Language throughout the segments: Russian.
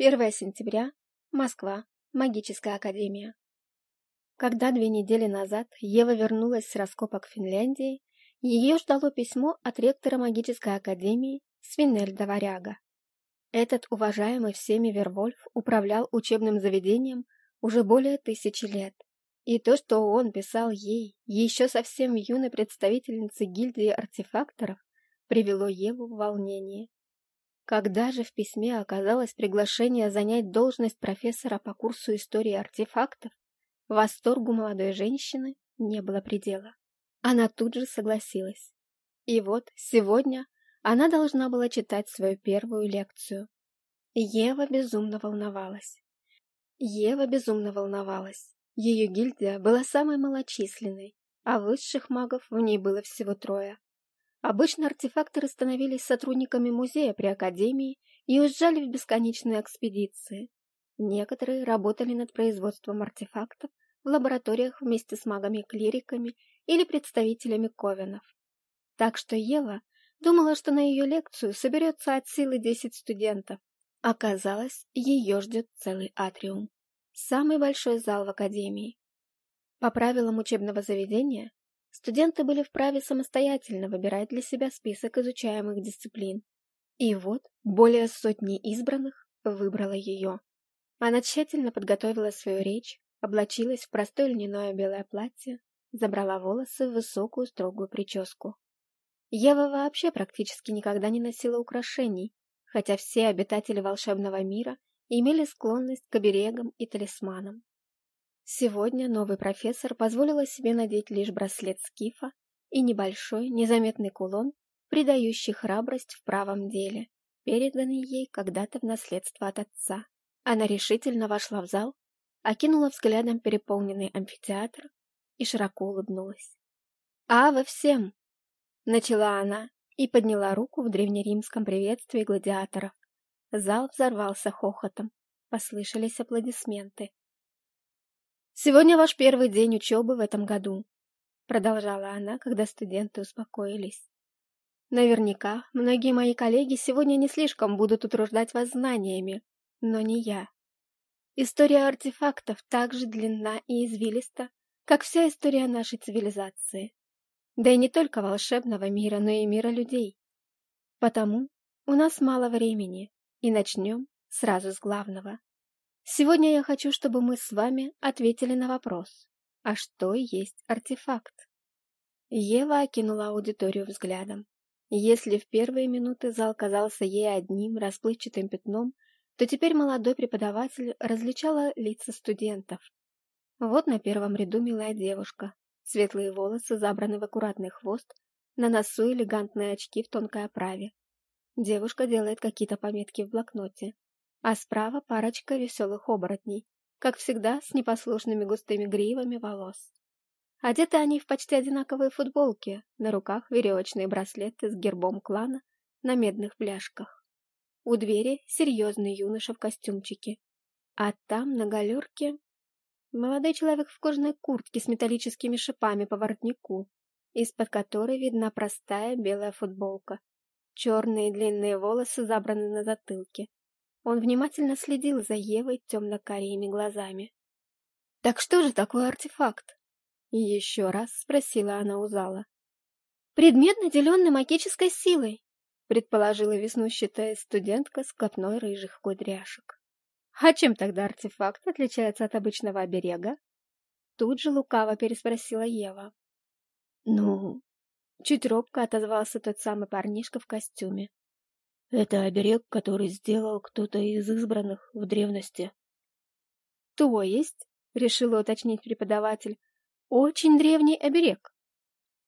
1 сентября. Москва. Магическая академия. Когда две недели назад Ева вернулась с раскопок Финляндии, ее ждало письмо от ректора магической академии Свинельда Варяга. Этот уважаемый всеми Вервольф управлял учебным заведением уже более тысячи лет. И то, что он писал ей, еще совсем юной представительнице гильдии артефакторов, привело Еву в волнение. Когда же в письме оказалось приглашение занять должность профессора по курсу истории артефактов, восторгу молодой женщины не было предела. Она тут же согласилась. И вот сегодня она должна была читать свою первую лекцию. Ева безумно волновалась. Ева безумно волновалась. Ее гильдия была самой малочисленной, а высших магов в ней было всего трое. Обычно артефакторы становились сотрудниками музея при Академии и уезжали в бесконечные экспедиции. Некоторые работали над производством артефактов в лабораториях вместе с магами-клириками или представителями ковенов. Так что Ева думала, что на ее лекцию соберется от силы 10 студентов. Оказалось, ее ждет целый атриум. Самый большой зал в Академии. По правилам учебного заведения, Студенты были вправе самостоятельно выбирать для себя список изучаемых дисциплин. И вот более сотни избранных выбрала ее. Она тщательно подготовила свою речь, облачилась в простое льняное белое платье, забрала волосы в высокую строгую прическу. Ева вообще практически никогда не носила украшений, хотя все обитатели волшебного мира имели склонность к оберегам и талисманам. Сегодня новый профессор позволила себе надеть лишь браслет скифа и небольшой, незаметный кулон, придающий храбрость в правом деле, переданный ей когда-то в наследство от отца. Она решительно вошла в зал, окинула взглядом переполненный амфитеатр и широко улыбнулась. «А во всем!» — начала она и подняла руку в древнеримском приветствии гладиаторов. Зал взорвался хохотом, послышались аплодисменты. «Сегодня ваш первый день учебы в этом году», — продолжала она, когда студенты успокоились. «Наверняка многие мои коллеги сегодня не слишком будут утруждать вас знаниями, но не я. История артефактов так же длинна и извилиста, как вся история нашей цивилизации. Да и не только волшебного мира, но и мира людей. Потому у нас мало времени, и начнем сразу с главного. Сегодня я хочу, чтобы мы с вами ответили на вопрос, а что есть артефакт? Ева окинула аудиторию взглядом. Если в первые минуты зал казался ей одним расплывчатым пятном, то теперь молодой преподаватель различала лица студентов. Вот на первом ряду милая девушка, светлые волосы забраны в аккуратный хвост, на носу элегантные очки в тонкой оправе. Девушка делает какие-то пометки в блокноте а справа парочка веселых оборотней, как всегда с непослушными густыми гривами волос. Одеты они в почти одинаковые футболки, на руках веревочные браслеты с гербом клана на медных пляжках. У двери серьезный юноша в костюмчике, а там на галерке молодой человек в кожаной куртке с металлическими шипами по воротнику, из-под которой видна простая белая футболка. Черные длинные волосы забраны на затылке, он внимательно следил за Евой темно-карими глазами. «Так что же такое артефакт?» Еще раз спросила она у зала. «Предмет, наделенный магической силой», предположила веснущатая студентка с копной рыжих кудряшек. «А чем тогда артефакт отличается от обычного оберега?» Тут же лукаво переспросила Ева. «Ну...» Чуть робко отозвался тот самый парнишка в костюме. Это оберег, который сделал кто-то из избранных в древности. То есть, решила уточнить преподаватель, очень древний оберег.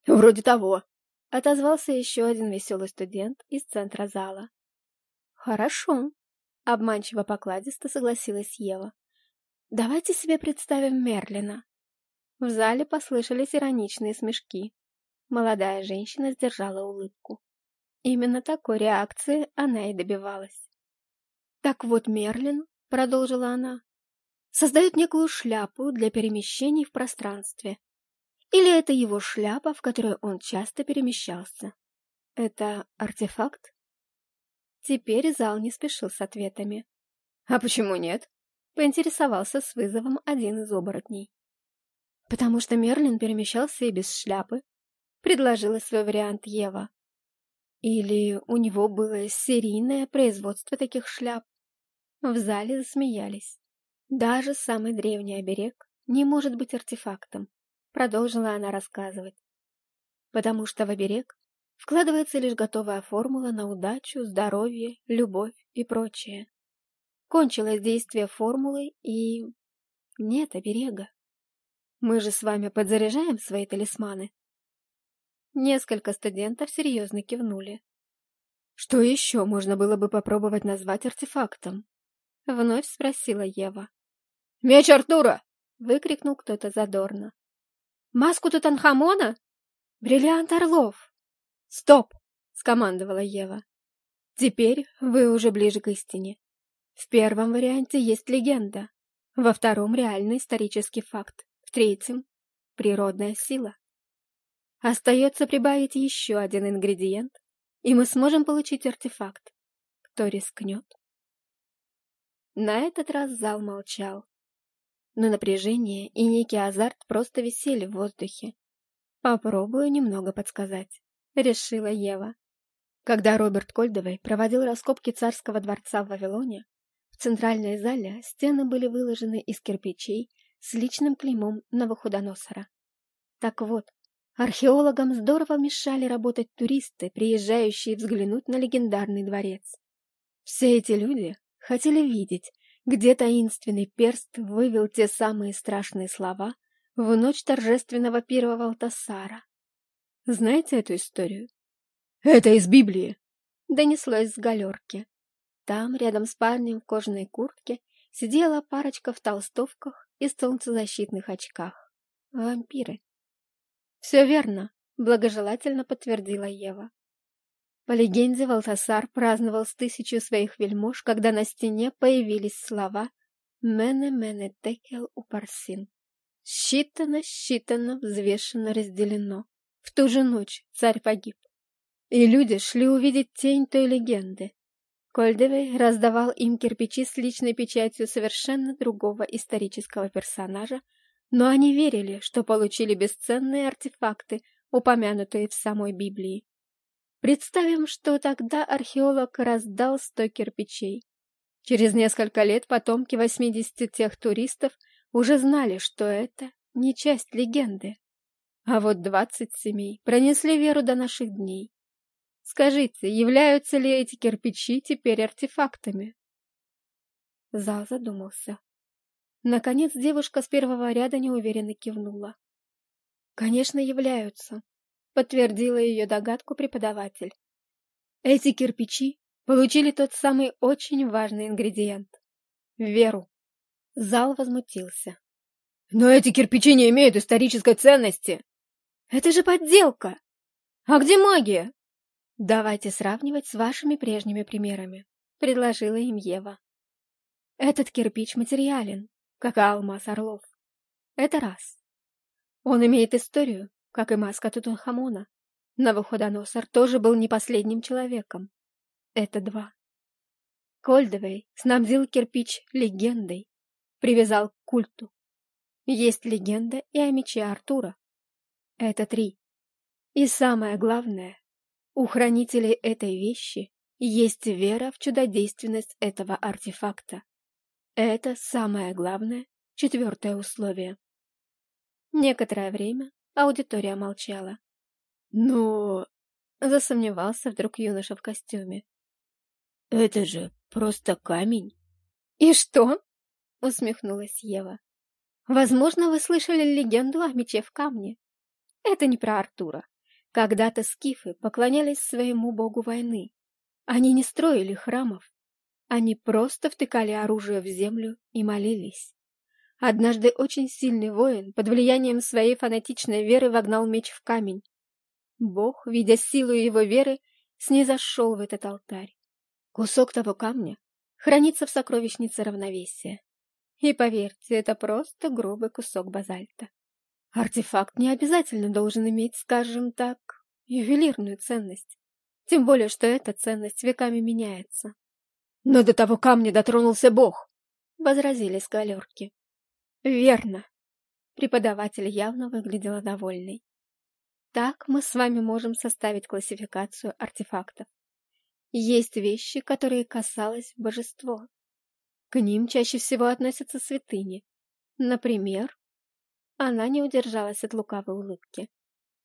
Вроде того, отозвался еще один веселый студент из центра зала. Хорошо, обманчиво покладисто согласилась Ева. Давайте себе представим Мерлина. В зале послышались ироничные смешки. Молодая женщина сдержала улыбку. Именно такой реакции она и добивалась. «Так вот, Мерлин», — продолжила она, — «создает некую шляпу для перемещений в пространстве. Или это его шляпа, в которой он часто перемещался? Это артефакт?» Теперь зал не спешил с ответами. «А почему нет?» — поинтересовался с вызовом один из оборотней. «Потому что Мерлин перемещался и без шляпы», — предложила свой вариант Ева. «Или у него было серийное производство таких шляп?» В зале засмеялись. «Даже самый древний оберег не может быть артефактом», — продолжила она рассказывать. «Потому что в оберег вкладывается лишь готовая формула на удачу, здоровье, любовь и прочее. Кончилось действие формулы и... нет оберега. Мы же с вами подзаряжаем свои талисманы. Несколько студентов серьезно кивнули. Что еще можно было бы попробовать назвать артефактом? Вновь спросила Ева. «Меч Артура!» — выкрикнул кто-то задорно. «Маску Тутанхамона? Бриллиант Орлов!» «Стоп!» — скомандовала Ева. «Теперь вы уже ближе к истине. В первом варианте есть легенда, во втором — реальный исторический факт, в третьем — природная сила. Остается прибавить еще один ингредиент, и мы сможем получить артефакт. Кто рискнет? На этот раз зал молчал. Но напряжение и некий азарт просто висели в воздухе. «Попробую немного подсказать», — решила Ева. Когда Роберт Кольдовой проводил раскопки царского дворца в Вавилоне, в центральной зале стены были выложены из кирпичей с личным клеймом Навуходоносора. Так вот, археологам здорово мешали работать туристы, приезжающие взглянуть на легендарный дворец. Все эти люди хотели видеть, где таинственный перст вывел те самые страшные слова в ночь торжественного первого Алтасара. Знаете эту историю? «Это из Библии!» — донеслось с галерки. Там, рядом с парнем в кожаной куртке, сидела парочка в толстовках и солнцезащитных очках. Вампиры. «Все верно», — благожелательно подтвердила Ева. По легенде, Валтасар праздновал с тысячу своих вельмож, когда на стене появились слова «Мене-мене текел упарсин». Считано, считано, взвешено, разделено. В ту же ночь царь погиб. И люди шли увидеть тень той легенды, Кольдевей раздавал им кирпичи с личной печатью совершенно другого исторического персонажа, но они верили, что получили бесценные артефакты, упомянутые в самой Библии. Представим, что тогда археолог раздал сто кирпичей. Через несколько лет потомки 80 тех туристов уже знали, что это не часть легенды. А вот 20 семей пронесли веру до наших дней. Скажите, являются ли эти кирпичи теперь артефактами? Зал задумался. Наконец девушка с первого ряда неуверенно кивнула. «Конечно, являются», — подтвердила ее догадку преподаватель. «Эти кирпичи получили тот самый очень важный ингредиент — веру». Зал возмутился. «Но эти кирпичи не имеют исторической ценности!» «Это же подделка! А где магия?» «Давайте сравнивать с вашими прежними примерами», — предложила им Ева. «Этот кирпич материален, как алмаз орлов. Это раз. Он имеет историю, как и маска Тутанхамона. Навуходоносор тоже был не последним человеком. Это два. Кольдовей снабдил кирпич легендой, привязал к культу. Есть легенда и о мече Артура. Это три. И самое главное, у хранителей этой вещи есть вера в чудодейственность этого артефакта. Это самое главное, четвертое условие. Некоторое время аудитория молчала. Но... Засомневался вдруг юноша в костюме. Это же просто камень. И что? Усмехнулась Ева. Возможно, вы слышали легенду о мече в камне. Это не про Артура. Когда-то скифы поклонялись своему богу войны. Они не строили храмов. Они просто втыкали оружие в землю и молились. Однажды очень сильный воин под влиянием своей фанатичной веры вогнал меч в камень. Бог, видя силу его веры, снизошел в этот алтарь. Кусок того камня хранится в сокровищнице равновесия. И поверьте, это просто грубый кусок базальта. Артефакт не обязательно должен иметь, скажем так, ювелирную ценность. Тем более, что эта ценность веками меняется. Но до того камня дотронулся Бог. возразили с галерки. Верно. Преподаватель явно выглядела довольной. Так мы с вами можем составить классификацию артефактов. Есть вещи, которые касалось божество. К ним чаще всего относятся святыни. Например, она не удержалась от лукавой улыбки.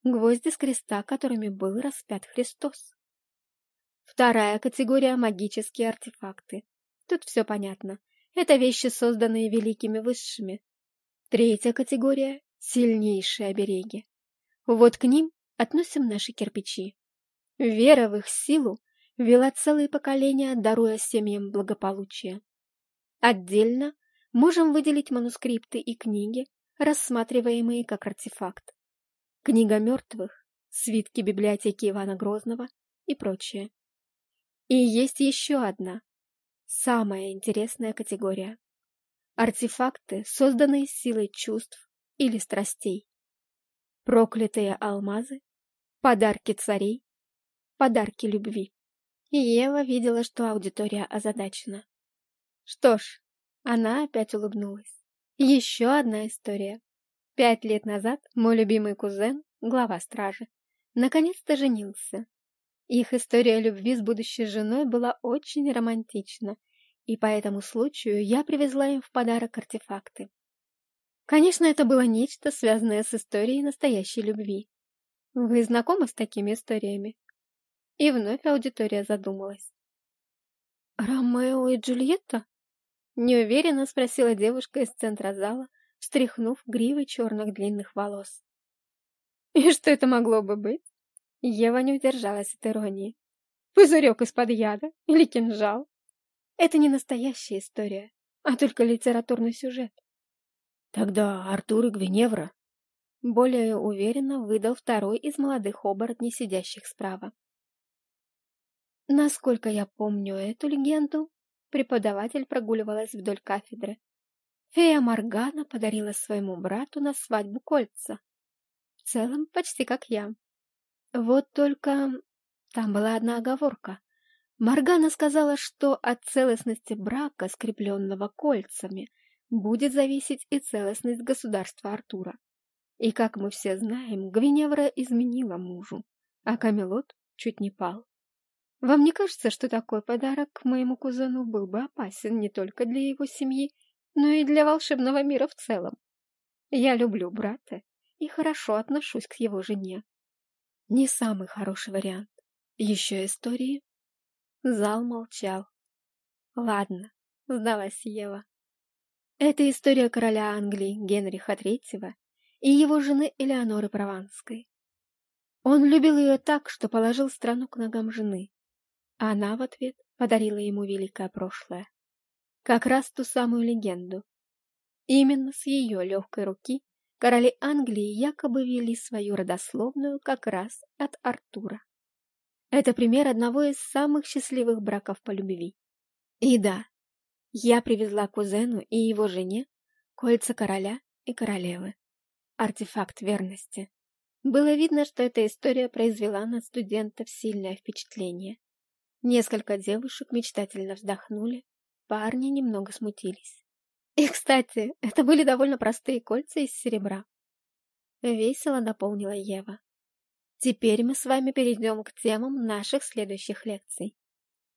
Гвозди с креста, которыми был распят Христос. Вторая категория – магические артефакты. Тут все понятно. Это вещи, созданные великими высшими. Третья категория – сильнейшие обереги. Вот к ним относим наши кирпичи. Вера в их силу вела целые поколения, даруя семьям благополучие. Отдельно можем выделить манускрипты и книги, рассматриваемые как артефакт. Книга мертвых, свитки библиотеки Ивана Грозного и прочее. И есть еще одна, самая интересная категория. Артефакты, созданные силой чувств или страстей. Проклятые алмазы, подарки царей, подарки любви. И Ева видела, что аудитория озадачена. Что ж, она опять улыбнулась. Еще одна история. Пять лет назад мой любимый кузен, глава стражи, наконец-то женился. Их история любви с будущей женой была очень романтична, и по этому случаю я привезла им в подарок артефакты. Конечно, это было нечто, связанное с историей настоящей любви. Вы знакомы с такими историями? И вновь аудитория задумалась. «Ромео и Джульетта?» Неуверенно спросила девушка из центра зала, встряхнув гривой черных длинных волос. «И что это могло бы быть?» Ева не удержалась от иронии. «Пузырек из-под яда или кинжал?» «Это не настоящая история, а только литературный сюжет. Тогда Артур и Гвиневра. Более уверенно выдал второй из молодых оборотней, сидящих справа. Насколько я помню эту легенду, преподаватель прогуливалась вдоль кафедры. Фея Моргана подарила своему брату на свадьбу кольца. В целом, почти как я. Вот только там была одна оговорка. Моргана сказала, что от целостности брака, скрепленного кольцами, будет зависеть и целостность государства Артура. И, как мы все знаем, Гвиневра изменила мужу, а Камелот чуть не пал. Вам не кажется, что такой подарок моему кузену был бы опасен не только для его семьи, но и для волшебного мира в целом? Я люблю брата и хорошо отношусь к его жене. Не самый хороший вариант. Еще истории? Зал молчал. Ладно, сдалась Ева. Это история короля Англии Генриха III и его жены Элеоноры Прованской. Он любил ее так, что положил страну к ногам жены, а она в ответ подарила ему великое прошлое. Как раз ту самую легенду. Именно с ее легкой руки короли Англии якобы вели свою родословную как раз от Артура. Это пример одного из самых счастливых браков по любви. И да, я привезла кузену и его жене кольца короля и королевы. Артефакт верности. Было видно, что эта история произвела на студентов сильное впечатление. Несколько девушек мечтательно вздохнули, парни немного смутились. И, кстати, это были довольно простые кольца из серебра. Весело дополнила Ева. Теперь мы с вами перейдем к темам наших следующих лекций.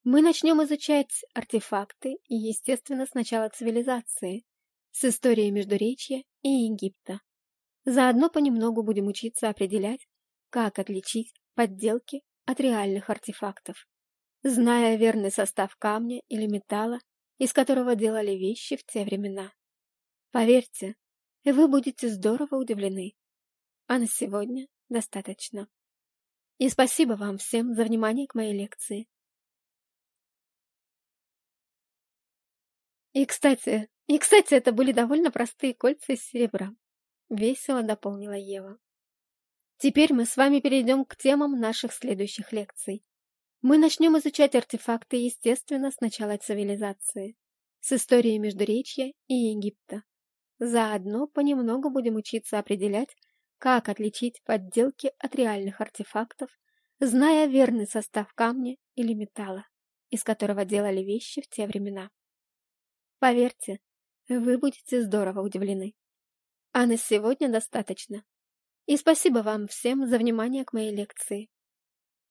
Мы начнем изучать артефакты и, естественно, сначала цивилизации, с историей Междуречья и Египта. Заодно понемногу будем учиться определять, как отличить подделки от реальных артефактов, зная верный состав камня или металла, из которого делали вещи в те времена. Поверьте, вы будете здорово удивлены. А на сегодня достаточно. И спасибо вам всем за внимание к моей лекции. И, кстати, и, кстати, это были довольно простые кольца из серебра. Весело дополнила Ева. Теперь мы с вами перейдем к темам наших следующих лекций. Мы начнем изучать артефакты, естественно, с начала цивилизации, с истории Междуречья и Египта. Заодно понемногу будем учиться определять, как отличить подделки от реальных артефактов, зная верный состав камня или металла, из которого делали вещи в те времена. Поверьте, Вы будете здорово удивлены. А на сегодня достаточно. И спасибо вам всем за внимание к моей лекции.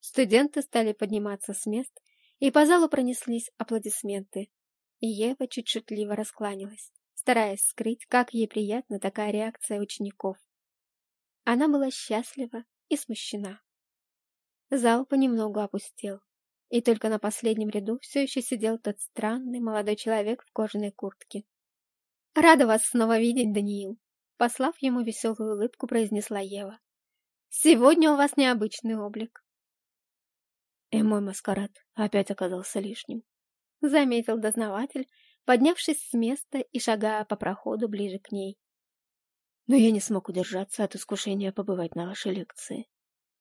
Студенты стали подниматься с мест, и по залу пронеслись аплодисменты. Ева чуть шутливо раскланялась, стараясь скрыть, как ей приятна такая реакция учеников. Она была счастлива и смущена. Зал понемногу опустел, и только на последнем ряду все еще сидел тот странный молодой человек в кожаной куртке. «Рада вас снова видеть, Даниил!» Послав ему веселую улыбку, произнесла Ева. «Сегодня у вас необычный облик». И мой маскарад опять оказался лишним. Заметил дознаватель, поднявшись с места и шагая по проходу ближе к ней. Но я не смог удержаться от искушения побывать на вашей лекции.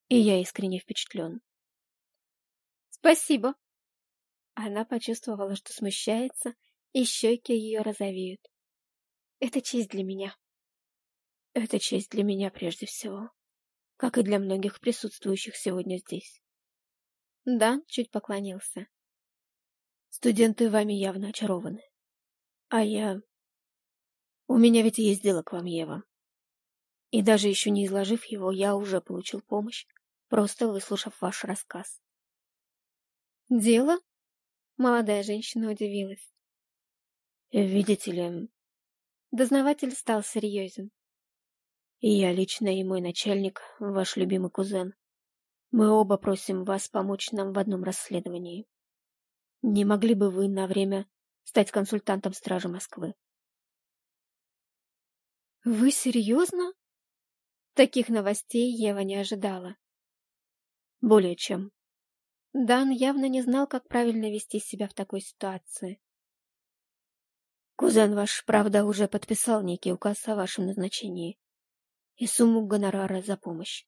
И я искренне впечатлен. Спасибо. Она почувствовала, что смущается, и щеки ее розовеют. Это честь для меня. Это честь для меня прежде всего, как и для многих присутствующих сегодня здесь. Дан чуть поклонился. Студенты вами явно очарованы. А я... У меня ведь есть дело к вам, Ева. И даже еще не изложив его, я уже получил помощь, просто выслушав ваш рассказ. «Дело?» Молодая женщина удивилась. «Видите ли...» Дознаватель стал серьезен. «И я лично, и мой начальник, ваш любимый кузен, мы оба просим вас помочь нам в одном расследовании. Не могли бы вы на время стать консультантом Стражи Москвы?» «Вы серьезно?» Таких новостей Ева не ожидала. «Более чем. Дан явно не знал, как правильно вести себя в такой ситуации. Кузен ваш, правда, уже подписал некий указ о вашем назначении и сумму гонорара за помощь.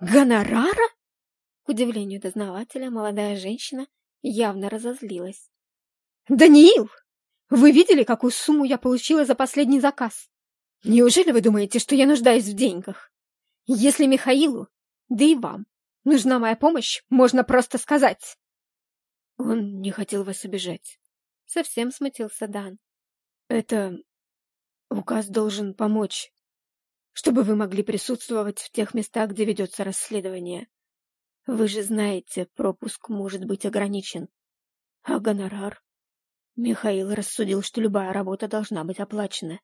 Гонорара? К удивлению дознавателя, молодая женщина явно разозлилась. «Даниил, вы видели, какую сумму я получила за последний заказ? Неужели вы думаете, что я нуждаюсь в деньгах? Если Михаилу, да и вам, Нужна моя помощь, можно просто сказать. Он не хотел вас обижать. Совсем смутился Дан. Это... Указ должен помочь, чтобы вы могли присутствовать в тех местах, где ведется расследование. Вы же знаете, пропуск может быть ограничен. А гонорар? Михаил рассудил, что любая работа должна быть оплачена,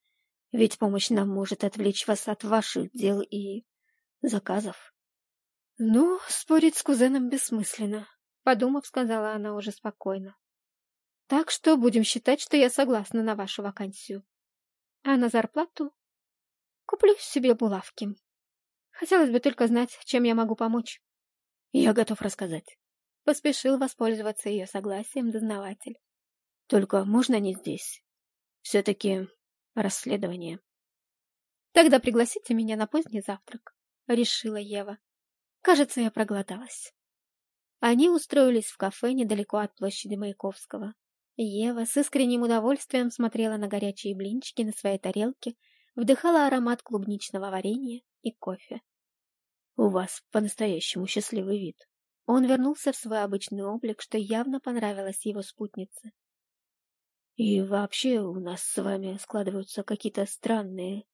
ведь помощь нам может отвлечь вас от ваших дел и заказов. «Ну, спорить с кузеном бессмысленно», — подумав, сказала она уже спокойно. «Так что будем считать, что я согласна на вашу вакансию. А на зарплату куплю себе булавки. Хотелось бы только знать, чем я могу помочь». «Я готов рассказать», — поспешил воспользоваться ее согласием дознаватель. «Только можно не здесь? Все-таки расследование». «Тогда пригласите меня на поздний завтрак», — решила Ева. Кажется, я проголодалась. Они устроились в кафе недалеко от площади Маяковского. Ева с искренним удовольствием смотрела на горячие блинчики на своей тарелке, вдыхала аромат клубничного варенья и кофе. «У вас по-настоящему счастливый вид». Он вернулся в свой обычный облик, что явно понравилось его спутнице. «И вообще у нас с вами складываются какие-то странные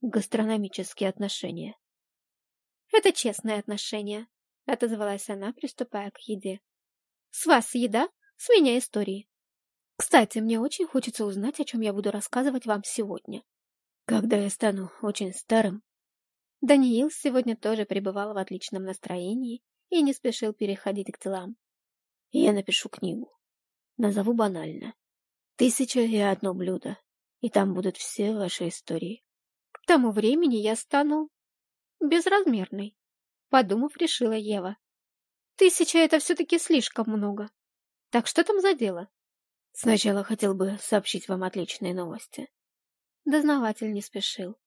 гастрономические отношения». «Это честное отношение», — отозвалась она, приступая к еде. «С вас еда, с меня истории. Кстати, мне очень хочется узнать, о чем я буду рассказывать вам сегодня». «Когда я стану очень старым?» Даниил сегодня тоже пребывал в отличном настроении и не спешил переходить к делам. «Я напишу книгу. Назову банально. «Тысяча и одно блюдо», и там будут все ваши истории. К тому времени я стану безразмерной. Подумав, решила Ева. Тысяча — это все-таки слишком много. Так что там за дело? Сначала хотел бы сообщить вам отличные новости. Дознаватель не спешил.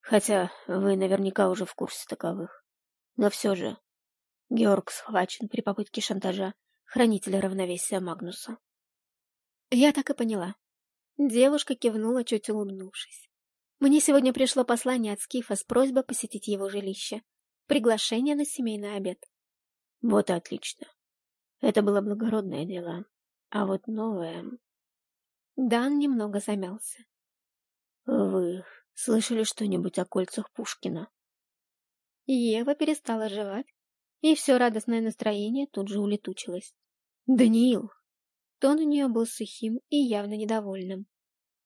Хотя вы наверняка уже в курсе таковых. Но все же, Георг схвачен при попытке шантажа хранителя равновесия Магнуса. Я так и поняла. Девушка кивнула, чуть улыбнувшись. Мне сегодня пришло послание от Скифа с просьбой посетить его жилище. Приглашение на семейный обед. Вот и отлично. Это было благородное дело. А вот новое... Дан немного замялся. «Вы слышали что-нибудь о кольцах Пушкина?» Ева перестала жевать, и все радостное настроение тут же улетучилось. «Даниил!» Тон у нее был сухим и явно недовольным.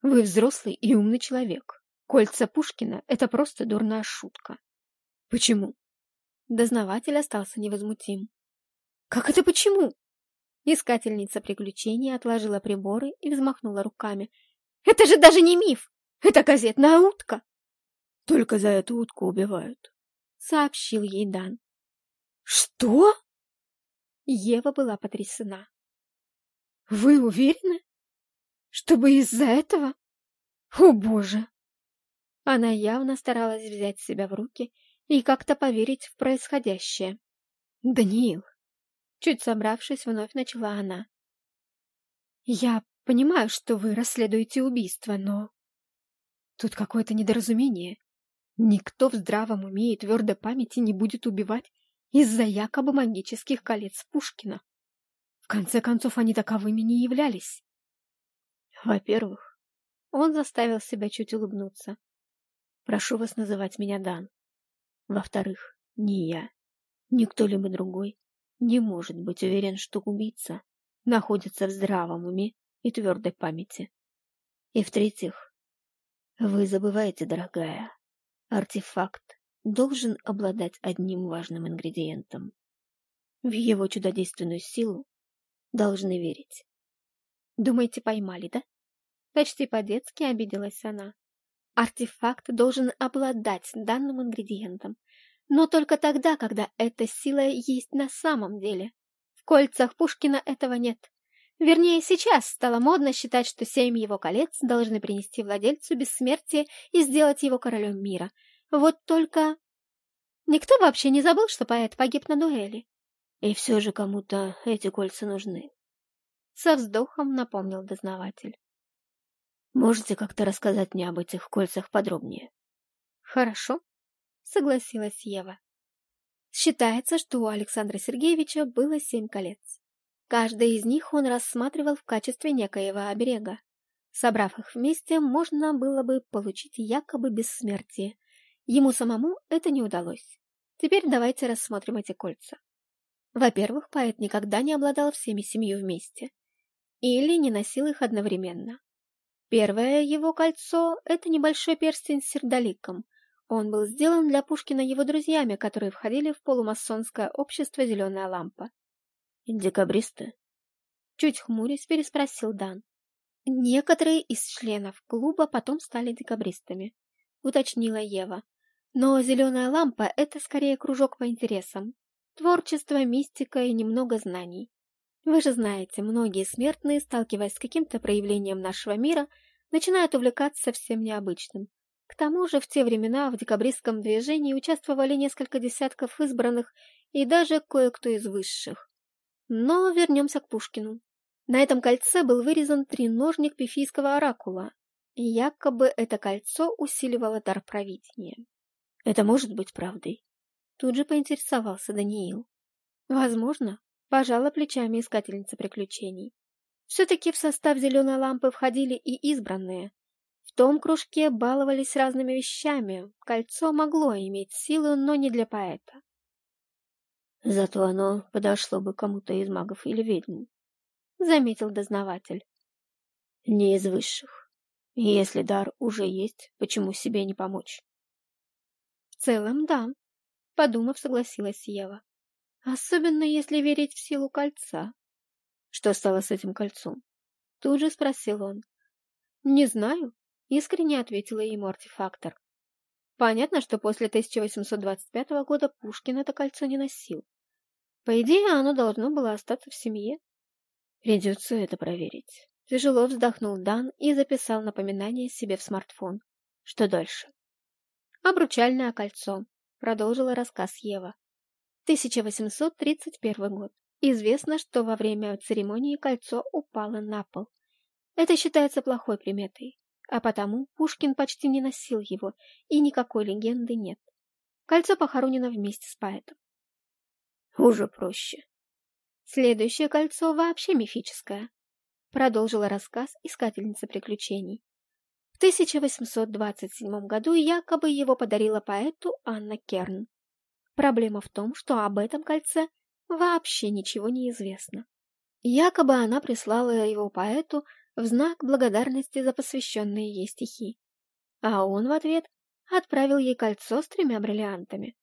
«Вы взрослый и умный человек. Кольца Пушкина — это просто дурная шутка». «Почему?» Дознаватель остался невозмутим. «Как это почему?» Искательница приключений отложила приборы и взмахнула руками. «Это же даже не миф! Это газетная утка!» «Только за эту утку убивают», — сообщил ей Дан. «Что?» Ева была потрясена. «Вы уверены? Чтобы из-за этого? О, Боже!» Она явно старалась взять себя в руки и как-то поверить в происходящее. «Даниил!» Чуть собравшись, вновь начала она. «Я понимаю, что вы расследуете убийство, но...» «Тут какое-то недоразумение. Никто в здравом уме и твердой памяти не будет убивать из-за якобы магических колец Пушкина. В конце концов, они таковыми не являлись. Во-первых, он заставил себя чуть улыбнуться. Прошу вас называть меня Дан. Во-вторых, ни я, ни кто-либо другой не может быть уверен, что убийца находится в здравом уме и твердой памяти. И в-третьих, вы забываете, дорогая, артефакт должен обладать одним важным ингредиентом. В его чудодейственную силу должны верить. Думаете, поймали, да? Почти по-детски обиделась она. Артефакт должен обладать данным ингредиентом, но только тогда, когда эта сила есть на самом деле. В кольцах Пушкина этого нет. Вернее, сейчас стало модно считать, что семь его колец должны принести владельцу бессмертие и сделать его королем мира. Вот только... Никто вообще не забыл, что поэт погиб на дуэли. И все же кому-то эти кольца нужны. Со вздохом напомнил дознаватель. Можете как-то рассказать мне об этих кольцах подробнее? Хорошо, согласилась Ева. Считается, что у Александра Сергеевича было семь колец. Каждое из них он рассматривал в качестве некоего оберега. Собрав их вместе, можно было бы получить якобы бессмертие. Ему самому это не удалось. Теперь давайте рассмотрим эти кольца. Во-первых, поэт никогда не обладал всеми семью вместе. Или не носил их одновременно. Первое его кольцо — это небольшой перстень с сердоликом. Он был сделан для Пушкина его друзьями, которые входили в полумасонское общество «Зеленая лампа». «Декабристы?» Чуть хмурясь, переспросил Дан. «Некоторые из членов клуба потом стали декабристами», — уточнила Ева. «Но «Зеленая лампа» — это скорее кружок по интересам. Творчество, мистика и немного знаний. Вы же знаете, многие смертные, сталкиваясь с каким-то проявлением нашего мира, начинают увлекаться всем необычным. К тому же в те времена в декабристском движении участвовали несколько десятков избранных и даже кое-кто из высших. Но вернемся к Пушкину. На этом кольце был вырезан треножник пифийского оракула, и якобы это кольцо усиливало дар провидения. Это может быть правдой? Тут же поинтересовался Даниил. Возможно, Пожала плечами искательница приключений. Все-таки в состав зеленой лампы входили и избранные. В том кружке баловались разными вещами. Кольцо могло иметь силу, но не для поэта. Зато оно подошло бы кому-то из магов или ведьм, — заметил дознаватель. Не из высших. Если дар уже есть, почему себе не помочь? В целом, да, — подумав, согласилась Ева. Особенно если верить в силу кольца. Что стало с этим кольцом? Тут же спросил он. Не знаю, искренне ответила ему артефактор. Понятно, что после 1825 года Пушкин это кольцо не носил. По идее, оно должно было остаться в семье. Придется это проверить. Тяжело вздохнул Дан и записал напоминание себе в смартфон. Что дальше? Обручальное кольцо, продолжила рассказ Ева. 1831 год. Известно, что во время церемонии кольцо упало на пол. Это считается плохой приметой, а потому Пушкин почти не носил его, и никакой легенды нет. Кольцо похоронено вместе с поэтом. Уже проще. Следующее кольцо вообще мифическое. продолжила рассказ искательница приключений. В 1827 году якобы его подарила поэту Анна Керн. Проблема в том, что об этом кольце вообще ничего не известно. Якобы она прислала его поэту в знак благодарности за посвященные ей стихи. А он в ответ отправил ей кольцо с тремя бриллиантами.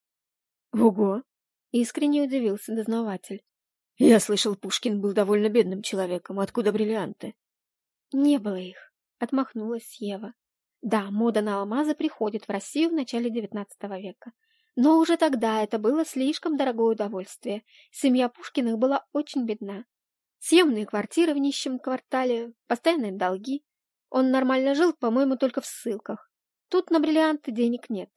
«Ого!» — искренне удивился дознаватель. «Я слышал, Пушкин был довольно бедным человеком. Откуда бриллианты?» «Не было их», — отмахнулась Ева. «Да, мода на алмазы приходит в Россию в начале XIX века. Но уже тогда это было слишком дорогое удовольствие. Семья Пушкиных была очень бедна. Съемные квартиры в нищем квартале, постоянные долги. Он нормально жил, по-моему, только в ссылках. Тут на бриллианты денег нет.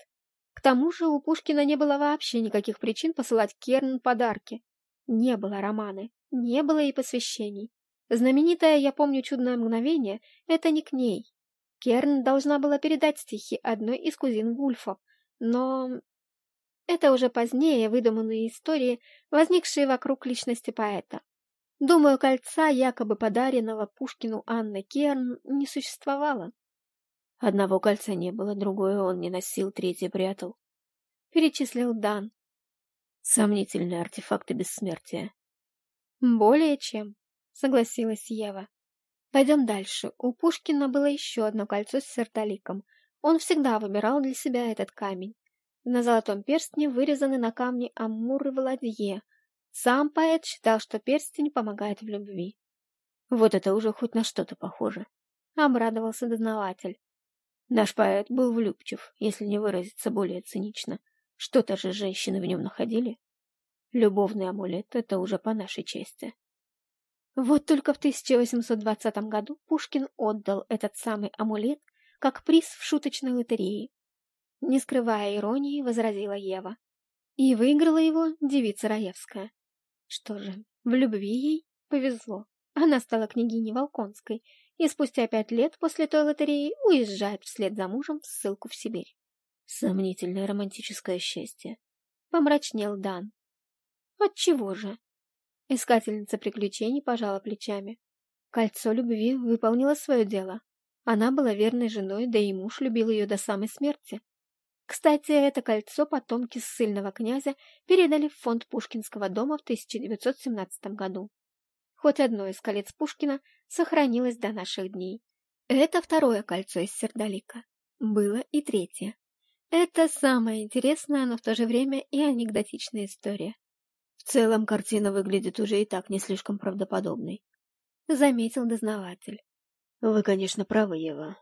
К тому же у Пушкина не было вообще никаких причин посылать Керн подарки. Не было романы, не было и посвящений. Знаменитое «Я помню чудное мгновение» — это не к ней. Керн должна была передать стихи одной из кузин Вульфов, но... Это уже позднее выдуманные истории, возникшие вокруг личности поэта. Думаю, кольца, якобы подаренного Пушкину Анны Керн, не существовало. Одного кольца не было, другое он не носил, третье прятал. Перечислил Дан. Сомнительные артефакты бессмертия. Более чем, согласилась Ева. Пойдем дальше. У Пушкина было еще одно кольцо с сердоликом. Он всегда выбирал для себя этот камень. На золотом перстне вырезаны на камне Амур и Владье. Сам поэт считал, что перстень помогает в любви. Вот это уже хоть на что-то похоже. Обрадовался дознаватель. Наш поэт был влюбчив, если не выразиться более цинично. Что-то же женщины в нем находили. Любовный амулет — это уже по нашей части. Вот только в 1820 году Пушкин отдал этот самый амулет как приз в шуточной лотерее. Не скрывая иронии, возразила Ева. И выиграла его девица Раевская. Что же, в любви ей повезло. Она стала княгиней Волконской и спустя пять лет после той лотереи уезжает вслед за мужем в ссылку в Сибирь. Сомнительное романтическое счастье. Помрачнел Дан. Отчего же? Искательница приключений пожала плечами. Кольцо любви выполнило свое дело. Она была верной женой, да и муж любил ее до самой смерти. Кстати, это кольцо потомки ссыльного князя передали в фонд Пушкинского дома в 1917 году. Хоть одно из колец Пушкина сохранилось до наших дней. Это второе кольцо из сердолика. Было и третье. Это самая интересная, но в то же время и анекдотичная история. В целом картина выглядит уже и так не слишком правдоподобной. Заметил дознаватель. Вы, конечно, правы, Ева.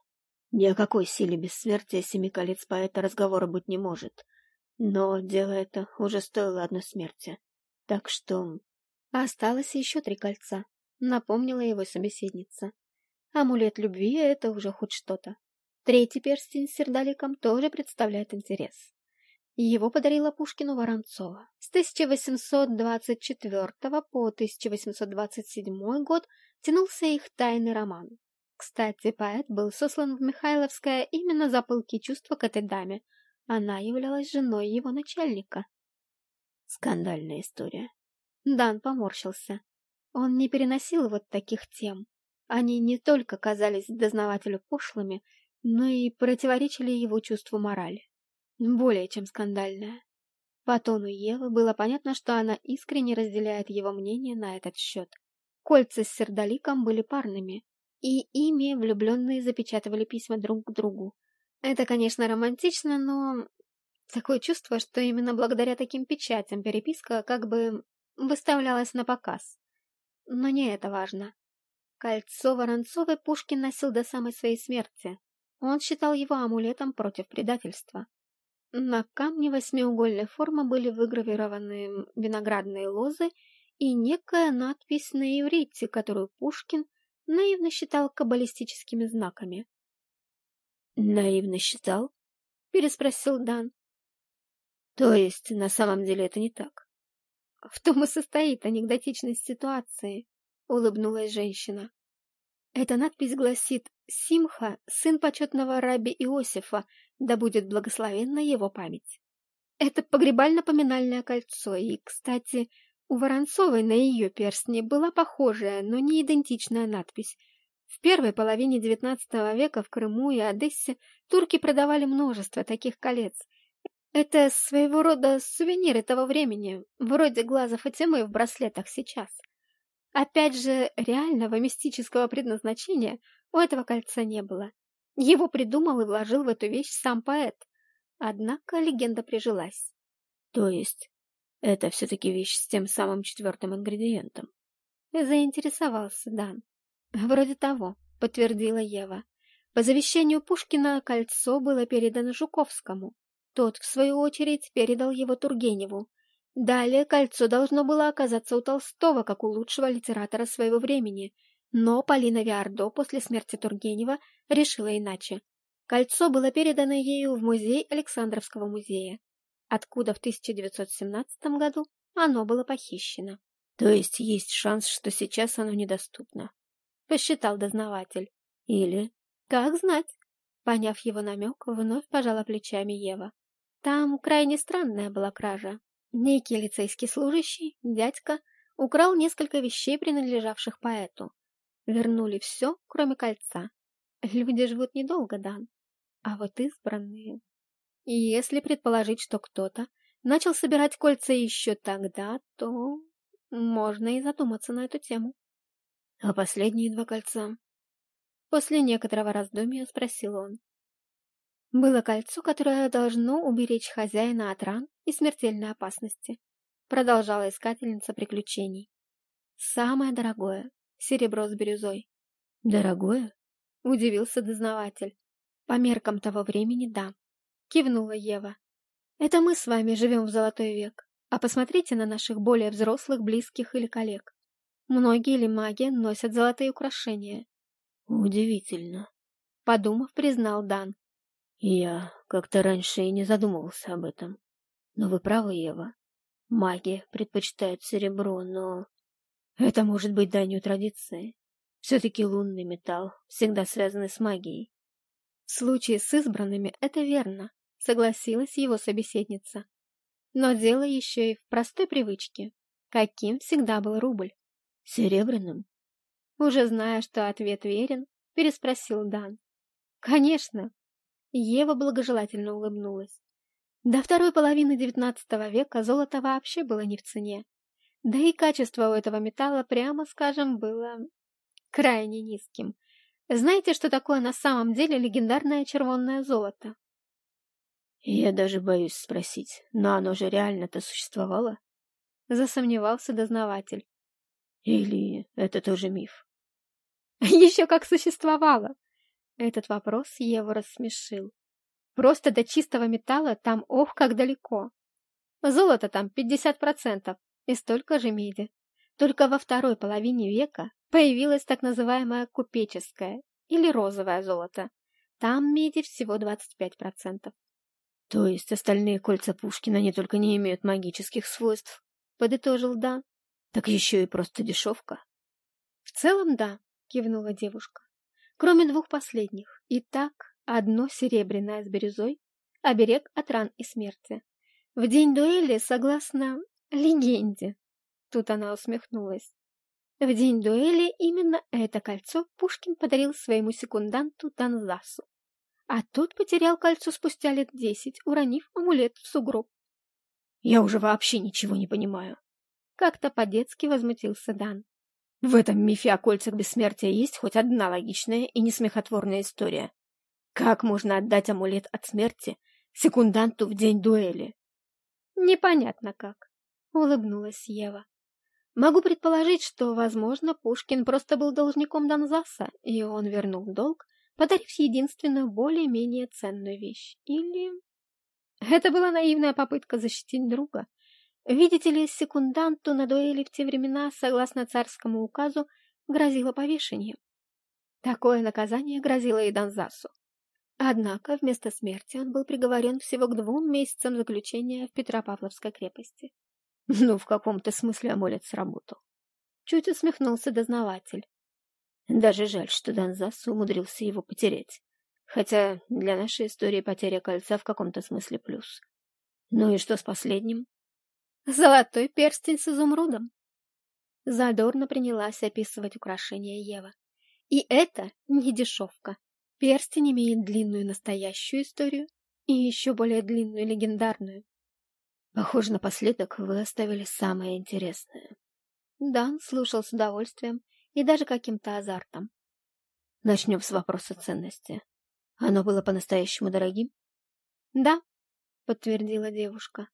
Ни о какой силе бессмертия семи колец поэта разговора быть не может. Но дело это уже стоило одной смерти. Так что Осталось еще три кольца, напомнила его собеседница. Амулет любви — это уже хоть что-то. Третий перстень с сердоликом тоже представляет интерес. Его подарила Пушкину Воронцова. С 1824 по 1827 год тянулся их тайный роман. Кстати, поэт был сослан в Михайловское именно за пылкие чувства к этой даме. Она являлась женой его начальника. Скандальная история. Дан поморщился. Он не переносил вот таких тем. Они не только казались дознавателю пошлыми, но и противоречили его чувству морали. Более чем скандальная. По тону Евы было понятно, что она искренне разделяет его мнение на этот счет. Кольца с сердоликом были парными, и ими влюбленные запечатывали письма друг к другу. Это, конечно, романтично, но... Такое чувство, что именно благодаря таким печатям переписка как бы выставлялась на показ. Но не это важно. Кольцо Воронцовой Пушкин носил до самой своей смерти. Он считал его амулетом против предательства. На камне восьмиугольной формы были выгравированы виноградные лозы и некая надпись на иврите, которую Пушкин наивно считал каббалистическими знаками. «Наивно считал?» — переспросил Дан. «То есть на самом деле это не так?» В том и состоит анекдотичность ситуации, улыбнулась женщина. Эта надпись гласит «Симха, сын почетного раби Иосифа, да будет благословенна его память». Это погребально-поминальное кольцо, и, кстати, У Воронцовой на ее перстне была похожая, но не идентичная надпись. В первой половине XIX века в Крыму и Одессе турки продавали множество таких колец. Это своего рода сувениры того времени, вроде глаза Фатимы в браслетах сейчас. Опять же, реального мистического предназначения у этого кольца не было. Его придумал и вложил в эту вещь сам поэт. Однако легенда прижилась. То есть, это все-таки вещь с тем самым четвертым ингредиентом? Заинтересовался Дан. Вроде того, подтвердила Ева. По завещанию Пушкина кольцо было передано Жуковскому. Тот, в свою очередь, передал его Тургеневу. Далее кольцо должно было оказаться у Толстого, как у лучшего литератора своего времени. Но Полина Виардо после смерти Тургенева решила иначе. Кольцо было передано ею в музей Александровского музея, откуда в 1917 году оно было похищено. То есть есть шанс, что сейчас оно недоступно? Посчитал дознаватель. Или... Как знать? Поняв его намек, вновь пожала плечами Ева. Там крайне странная была кража. Некий лицейский служащий, дядька, украл несколько вещей, принадлежавших поэту. Вернули все, кроме кольца. Люди живут недолго, Дан. А вот избранные... И если предположить, что кто-то начал собирать кольца еще тогда, то можно и задуматься на эту тему. А последние два кольца? После некоторого раздумья спросил он. Было кольцо, которое должно уберечь хозяина от ран и смертельной опасности. Продолжала искательница приключений. Самое дорогое — серебро с бирюзой. Дорогое? Удивился дознаватель. По меркам того времени, да. Кивнула Ева. Это мы с вами живем в золотой век. А посмотрите на наших более взрослых, близких или коллег. Многие или маги носят золотые украшения. Удивительно. Подумав, признал Дан. Я как-то раньше и не задумывался об этом. Но вы правы, Ева. Маги предпочитают серебро, но... Это может быть данью традиции. Все-таки лунный металл всегда связан с магией. В случае с избранными это верно, согласилась его собеседница. Но дело еще и в простой привычке. Каким всегда был рубль? Серебряным? Уже зная, что ответ верен, переспросил Дан. Конечно. Ева благожелательно улыбнулась. До второй половины XIX века золото вообще было не в цене. Да и качество у этого металла, прямо скажем, было крайне низким. Знаете, что такое на самом деле легендарное червонное золото? Я даже боюсь спросить, но оно же реально-то существовало? Засомневался дознаватель. Или это тоже миф? Еще как существовало! Этот вопрос Еву рассмешил. Просто до чистого металла там ох, как далеко. Золото там 50% и столько же меди. Только во второй половине века появилось так называемое купеческое или розовое золото. Там меди всего 25%. То есть остальные кольца Пушкина не только не имеют магических свойств, подытожил Да. Так еще и просто дешевка. В целом, да, кивнула девушка. Кроме двух последних. Итак, одно серебряное с бирюзой, оберег от ран и смерти. В день дуэли, согласно легенде. Тут она усмехнулась. В день дуэли именно это кольцо Пушкин подарил своему секунданту Танзасу. А тот потерял кольцо спустя лет десять, уронив амулет в сугроб. «Я уже вообще ничего не понимаю», как-то по-детски возмутился Дан. В этом мифе о кольцах бессмертия есть хоть одна логичная и несмехотворная история. Как можно отдать амулет от смерти секунданту в день дуэли? Непонятно как, улыбнулась Ева. Могу предположить, что, возможно, Пушкин просто был должником Донзаса, и он вернул долг, подарив единственную более-менее ценную вещь. Или... Это была наивная попытка защитить друга, Видите ли, секунданту на дуэли в те времена, согласно царскому указу, грозило повешение. Такое наказание грозило и Донзасу. Однако вместо смерти он был приговорен всего к двум месяцам заключения в Петропавловской крепости. Ну, в каком-то смысле амулет сработал. Чуть усмехнулся дознаватель. Даже жаль, что Донзас умудрился его потерять. Хотя для нашей истории потеря кольца в каком-то смысле плюс. Ну и что с последним? Золотой перстень с изумрудом. Задорно принялась описывать украшение Ева. И это не дешевка. Перстень имеет длинную настоящую историю и еще более длинную легендарную. Похоже, напоследок вы оставили самое интересное. Дан слушал с удовольствием и даже каким-то азартом. Начнем с вопроса ценности. Оно было по-настоящему дорогим? Да, подтвердила девушка.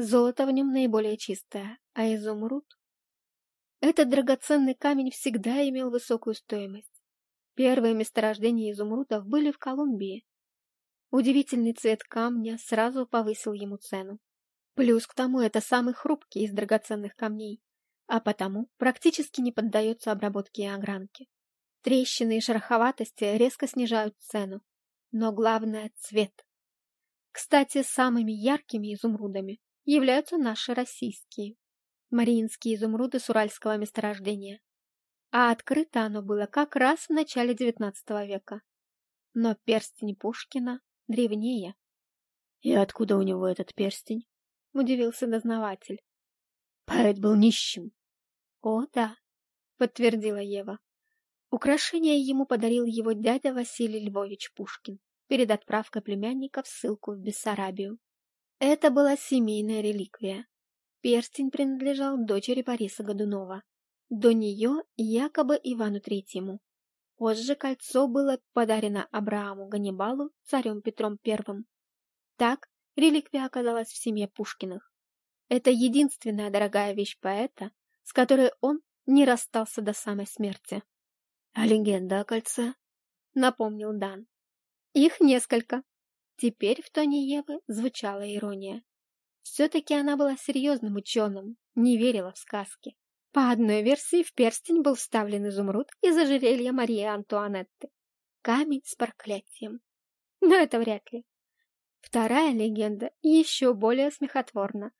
Золото в нем наиболее чистое, а изумруд этот драгоценный камень всегда имел высокую стоимость. Первые месторождения изумрудов были в Колумбии. Удивительный цвет камня сразу повысил ему цену. Плюс к тому это самый хрупкий из драгоценных камней, а потому практически не поддается обработке и огранке. Трещины и шероховатости резко снижают цену, но главное — цвет. Кстати, самыми яркими изумрудами являются наши российские мариинские изумруды с уральского месторождения. А открыто оно было как раз в начале XIX века. Но перстень Пушкина древнее. «И откуда у него этот перстень?» — удивился дознаватель. «Поэт был нищим». «О, да», — подтвердила Ева. Украшение ему подарил его дядя Василий Львович Пушкин перед отправкой племянника в ссылку в Бессарабию. Это была семейная реликвия, Перстень принадлежал дочери Бориса Годунова. До нее якобы Ивану Третьему. Позже кольцо было подарено Абрааму Ганнибалу царем Петром Первым. Так реликвия оказалась в семье Пушкиных. Это единственная дорогая вещь поэта, с которой он не расстался до самой смерти. «А легенда о кольце?» — напомнил Дан. «Их несколько». Теперь в тоне Евы звучала ирония. Все-таки она была серьезным ученым, не верила в сказки. По одной версии в перстень был вставлен изумруд из ожерелья Марии Антуанетты. Камень с проклятием. Но это вряд ли. Вторая легенда еще более смехотворна,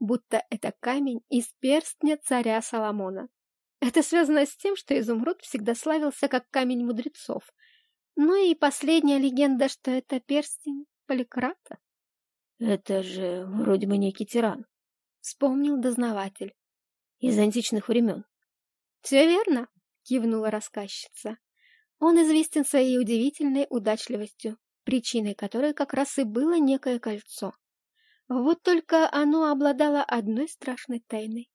будто это камень из перстня царя Соломона. Это связано с тем, что изумруд всегда славился как камень мудрецов. Ну и последняя легенда, что это перстень Поликрата. «Это же вроде бы некий тиран», — вспомнил дознаватель. «Из античных времен». «Все верно», — кивнула рассказчица. «Он известен своей удивительной удачливостью, причиной которой как раз и было некое кольцо. Вот только оно обладало одной страшной тайной.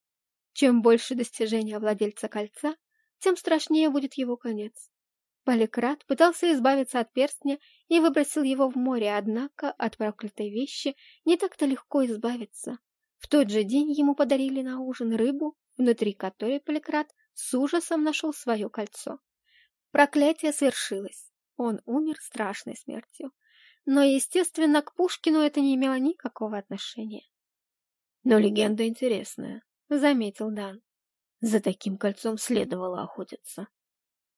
Чем больше достижения владельца кольца, тем страшнее будет его конец. Поликрат пытался избавиться от перстня и выбросил его в море, однако от проклятой вещи не так-то легко избавиться. В тот же день ему подарили на ужин рыбу, внутри которой Поликрат с ужасом нашел свое кольцо. Проклятие свершилось. Он умер страшной смертью. Но, естественно, к Пушкину это не имело никакого отношения. «Но легенда интересная», — заметил Дан. «За таким кольцом следовало охотиться».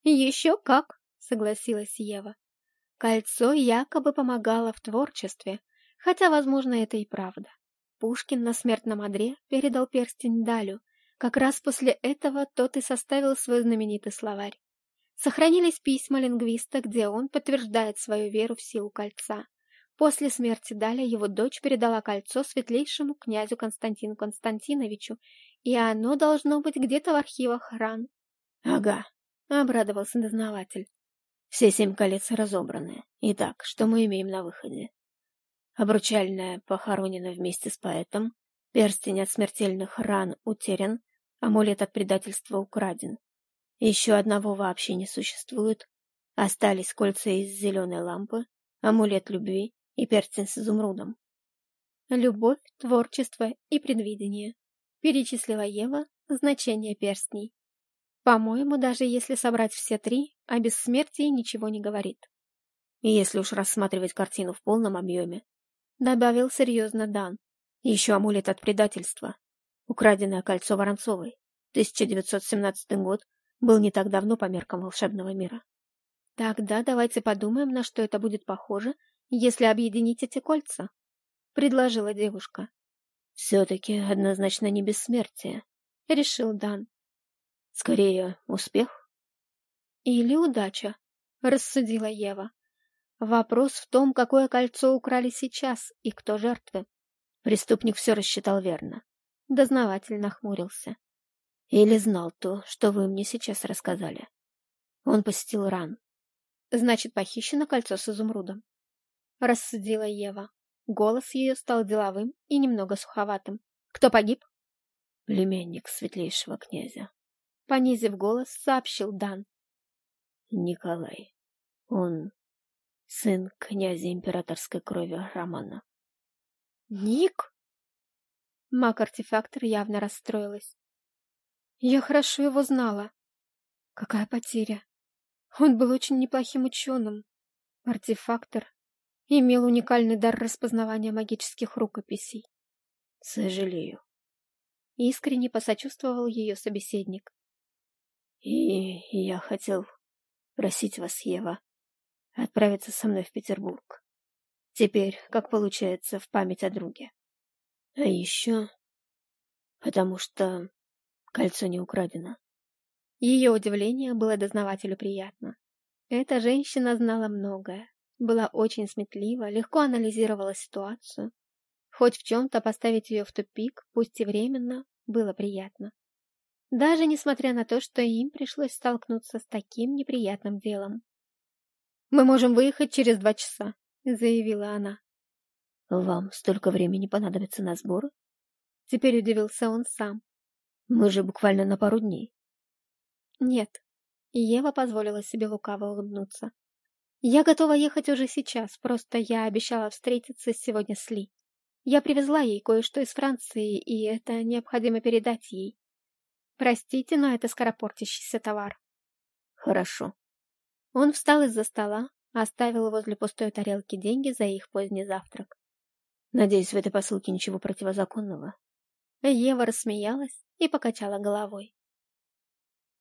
«Еще как!» — согласилась Ева. Кольцо якобы помогало в творчестве, хотя, возможно, это и правда. Пушкин на смертном одре передал перстень Далю. Как раз после этого тот и составил свой знаменитый словарь. Сохранились письма лингвиста, где он подтверждает свою веру в силу кольца. После смерти Даля его дочь передала кольцо светлейшему князю Константину Константиновичу, и оно должно быть где-то в архивах ран. Ага, — обрадовался дознаватель. «Все семь колец разобраны. Итак, что мы имеем на выходе?» Обручальная похоронена вместе с поэтом, перстень от смертельных ран утерян, амулет от предательства украден. Еще одного вообще не существует. Остались кольца из зеленой лампы, амулет любви и перстень с изумрудом. Любовь, творчество и предвидение. Перечислила Ева значение перстней. По-моему, даже если собрать все три, о бессмертии ничего не говорит. Если уж рассматривать картину в полном объеме, добавил серьезно Дан. Еще амулет от предательства. Украденное кольцо Воронцовой. 1917 год был не так давно по меркам волшебного мира. Тогда давайте подумаем, на что это будет похоже, если объединить эти кольца, — предложила девушка. Все-таки однозначно не бессмертие, — решил Дан. Скорее, успех? Или удача, рассудила Ева. Вопрос в том, какое кольцо украли сейчас и кто жертвы. Преступник все рассчитал верно. Дознаватель нахмурился. Или знал то, что вы мне сейчас рассказали. Он посетил ран. Значит, похищено кольцо с изумрудом. Рассудила Ева. Голос ее стал деловым и немного суховатым. Кто погиб? Племянник светлейшего князя. Понизив голос, сообщил Дан. Николай. Он сын князя императорской крови Романа. Ник? Маг-артефактор явно расстроилась. Я хорошо его знала. Какая потеря. Он был очень неплохим ученым. Артефактор имел уникальный дар распознавания магических рукописей. Сожалею. Искренне посочувствовал ее собеседник. И я хотел просить вас, Ева, отправиться со мной в Петербург. Теперь, как получается, в память о друге. А еще потому что кольцо не украдено. Ее удивление было дознавателю приятно. Эта женщина знала многое, была очень сметлива, легко анализировала ситуацию. Хоть в чем-то поставить ее в тупик, пусть и временно, было приятно. Даже несмотря на то, что им пришлось столкнуться с таким неприятным делом. «Мы можем выехать через два часа», — заявила она. «Вам столько времени понадобится на сборы?» Теперь удивился он сам. «Мы же буквально на пару дней». «Нет». Ева позволила себе лукаво улыбнуться. «Я готова ехать уже сейчас, просто я обещала встретиться сегодня с Ли. Я привезла ей кое-что из Франции, и это необходимо передать ей. Простите, но это скоропортящийся товар». «Хорошо». Он встал из-за стола, оставил возле пустой тарелки деньги за их поздний завтрак. Надеюсь, в этой посылке ничего противозаконного. Ева рассмеялась и покачала головой.